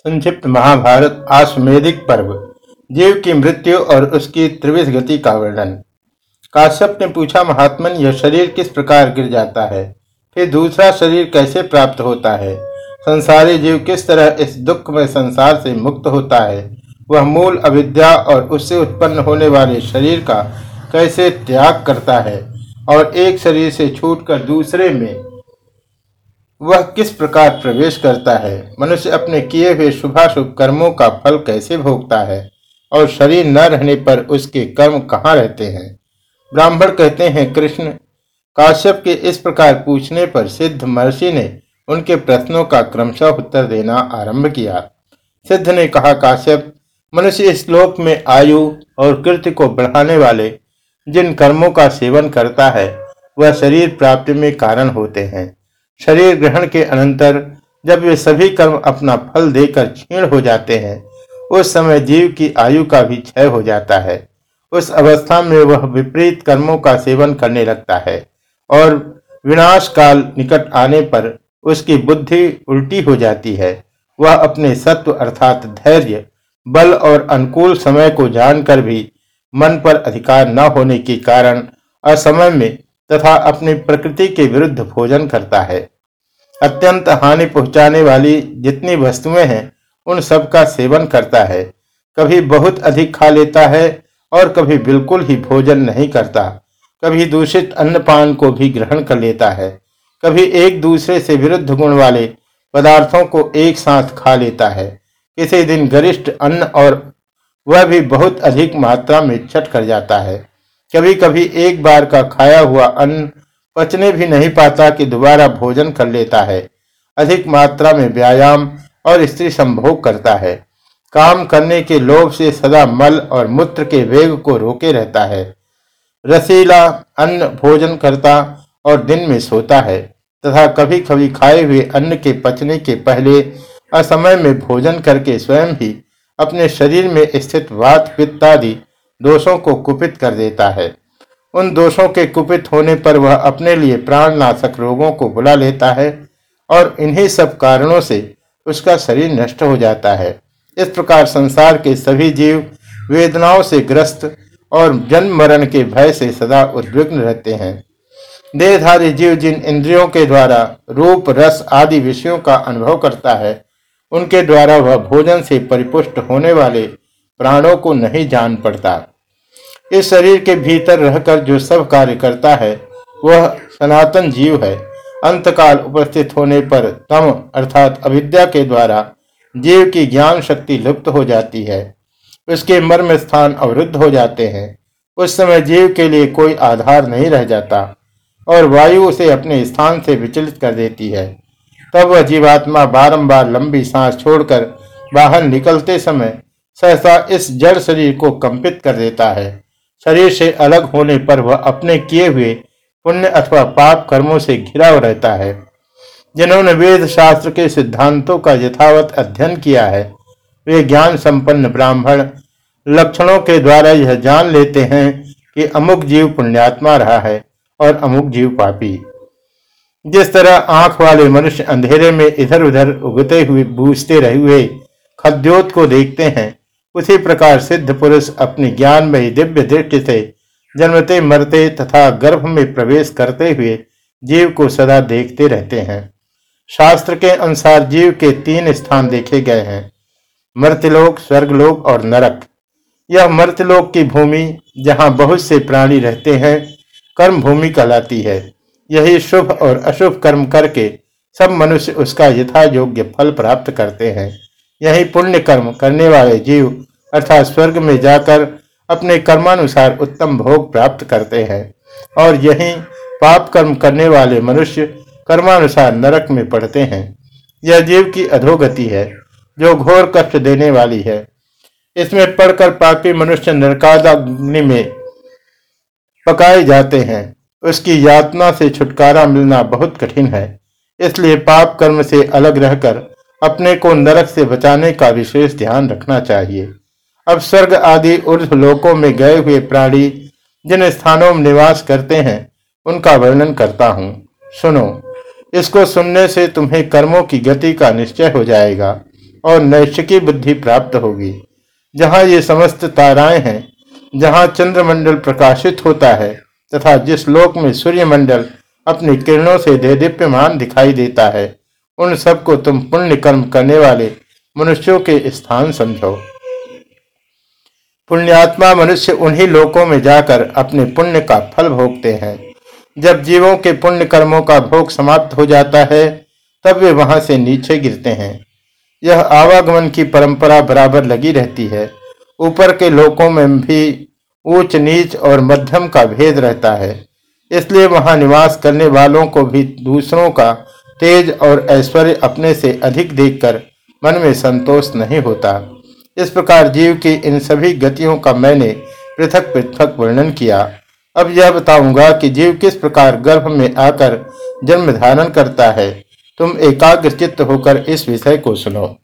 संक्षिप्त महाभारत आश्वेदिक पर्व, जीव की मृत्यु और उसकी त्रिविध गति का वर्णन। काश्यप ने पूछा, महात्मन, यह शरीर किस प्रकार गिर जाता है? फिर दूसरा, शरीर कैसे प्राप्त होता है? संसारी जीव किस तरह इस दुख में संसार से मुक्त होता है? वह मूल अविद्या और उससे उत्पन्न होने वाले शरीर का कैसे त्याग करता है? और एक शरीर से छूटकर दूसरे में वह किस प्रकार प्रवेश करता है? मनुष्य अपने किए हुए शुभाशुभ कर्मों का फल कैसे भोगता है? और शरीर न रहने पर उसके कर्म कहाँ रहते हैं? ब्राह्मण कहते हैं, कृष्ण, काश्यप के इस प्रकार पूछने पर सिद्ध महर्षि ने उनके प्रश्नों का क्रमशः उत्तर देना आरंभ किया। सिद्ध ने कहा, काश्यप, मनुष्य इस लोक में आयु और कृत्य को बढ़ाने वाले जिन कर्मों का सेवन करता है, वह शरीर प्राप्ति में कारण होते हैं। शरीर ग्रहण के अनंतर जब वे सभी कर्म अपना फल देकर क्षीण हो जाते हैं, उस समय जीव की आयु का भी क्षय हो जाता है। उस अवस्था में वह विपरीत कर्मों का सेवन करने लगता है और विनाश काल निकट आने पर उसकी बुद्धि उल्टी हो जाती है। वह अपने सत्व अर्थात धैर्य, बल और अनुकूल समय को जानकर भी मन पर अधिकार न होने के कारण असमय में तथा अपनी प्रकृति के विरुद्ध भोजन करता है। अत्यंत हानि पहुँचाने वाली जितनी वस्तुएँ हैं, उन सब का सेवन करता है। कभी बहुत अधिक खा लेता है और कभी बिल्कुल ही भोजन नहीं करता। कभी दूषित अन्नपान को भी ग्रहण कर लेता है। कभी एक दूसरे से विरुद्ध गुण वाले पदार्थों को एक साथ खा लेता है। किसी दिन गरिष्ठ अन्न और वह भी बहुत अधिक मात्रा में छट कर जाता है। कभी कभी एक बार का खाया हुआ अन्न पचने भी नहीं पाता कि दोबारा भोजन कर लेता है। अधिक मात्रा में व्यायाम और स्त्री संभोग करता है। काम करने के लोभ से सदा मल और मूत्र के वेग को रोके रहता है। रसीला अन्न भोजन करता और दिन में सोता है तथा कभी कभी खाए हुए अन्न के पचने के पहले असमय में भोजन करके स्वयं ही अपने शरीर में स्थित वात पित्त आदि दोषों को कुपित कर देता है। उन दोषों के कुपित होने पर वह अपने लिए प्राणनाशक रोगों को बुला लेता है और इन्हीं सब कारणों से उसका शरीर नष्ट हो जाता है। इस प्रकार संसार के सभी जीव वेदनाओं से ग्रस्त और जन्म मरण के भय से सदा उद्विग्न रहते हैं। देहधारी जीव जिन इंद्रियों के द्वारा रूप, रस आदि विषयों का अनुभव करता है, उनके द्वारा वह भोजन से परिपुष्ट होने वाले प्राणों को नहीं जान पड़ता। इस शरीर के भीतर रहकर जो सब कार्य करता है, वह सनातन जीव है। अंतकाल उपस्थित होने पर तम, अर्थात अविद्या के द्वारा, जीव की ज्ञान शक्ति लुप्त हो जाती है। उसके मर्म स्थान अवरुद्ध हो जाते हैं। उस समय जीव के लिए कोई आधार नहीं रह जाता, और वायु उसे अपने स्थान से विचलित कर देती है। तब वह जीवात्मा बारंबार लंबी सांस छोड़कर बाहर निकलते समय सहसा इस जड़ शरीर को कंपित कर देता है। शरीर से अलग होने पर वह अपने किए हुए पुण्य अथवा पाप कर्मों से घिरा रहता है। जिन्होंने वेद शास्त्र के सिद्धांतों का यथावत अध्ययन किया है, वे ज्ञान संपन्न ब्राह्मण लक्षणों के द्वारा यह जान लेते हैं कि अमुक जीव पुण्यात्मा रहा है और अमुक जीव पापी। जिस तरह आँख वाले मनुष्य अंधेरे में इधर उधर उगते हुए, बूझते रहे हुए खद्योत को देखते हैं उसी प्रकार सिद्ध पुरुष अपने ज्ञान में दिव्य दृष्टि से जन्मते, मरते तथा गर्भ में प्रवेश करते हुए जीव को सदा देखते रहते हैं। शास्त्र के अनुसार जीव के तीन स्थान देखे गए हैं। मर्त्यलोक, स्वर्गलोक और नरक। यह मर्त्यलोक की भूमि जहाँ बहुत से प्राणी रहते हैं, कर्म भूमि कहलाती है। यही शुभ और अशुभ कर्म करके सब मनुष्य उसका यथा योग्य फल प्राप्त करते हैं। यही पुण्य कर्म करने वाले जीव अर्थात स्वर्ग में जाकर अपने कर्मानुसार उत्तम भोग प्राप्त करते हैं और यही पाप कर्म करने वाले मनुष्य कर्मानुसार नरक में पड़ते हैं। यह जीव की अधोगति है, जो घोर कष्ट देने वाली है। इसमें पढ़कर पापी मनुष्य नरकाग्नि में पकाए जाते हैं। उसकी यातना से छुटकारा मिलना बहुत कठिन है, इसलिए पाप कर्म से अलग रहकर अपने को नरक से बचाने का विशेष ध्यान रखना चाहिए। अब स्वर्ग आदि ऊर्ध लोकों में गए हुए प्राणी, जिन स्थानों में निवास करते हैं, उनका वर्णन करता हूँ। सुनो, इसको सुनने से तुम्हें कर्मों की गति का निश्चय हो जाएगा और नैशिकी बुद्धि प्राप्त होगी। जहाँ ये समस्त ताराएँ हैं, जहाँ चंद्रमंडल प्रकाशित होता है, तथा जिस लोक में सूर्यमंडल अपनी किरणों से दे दीप्यमान दिखाई देता है उन सबको तुम पुण्य कर्म करने वाले मनुष्यों के स्थान समझो। पुण्यात्मा मनुष्य उन्हीं लोकों में जाकर अपने पुण्य का फल भोगते हैं। जब जीवों के पुण्य कर्मों का भोग समाप्त हो जाता है, तब वे वहाँ से नीचे गिरते हैं। यह आवागमन की परंपरा बराबर लगी रहती है। ऊपर के लोकों में भी ऊंच नीच और मध्यम का भेद रहता है। इसलिए वहाँ निवास करने वालों को भी दूसरों का तेज और ऐश्वर्य अपने से अधिक देखकर मन में संतोष नहीं होता। इस प्रकार जीव की इन सभी गतियों का मैंने पृथक पृथक वर्णन किया। अब यह बताऊँगा कि जीव किस प्रकार गर्भ में आकर जन्म धारण करता है। तुम एकाग्र चित्त होकर इस विषय को सुनो।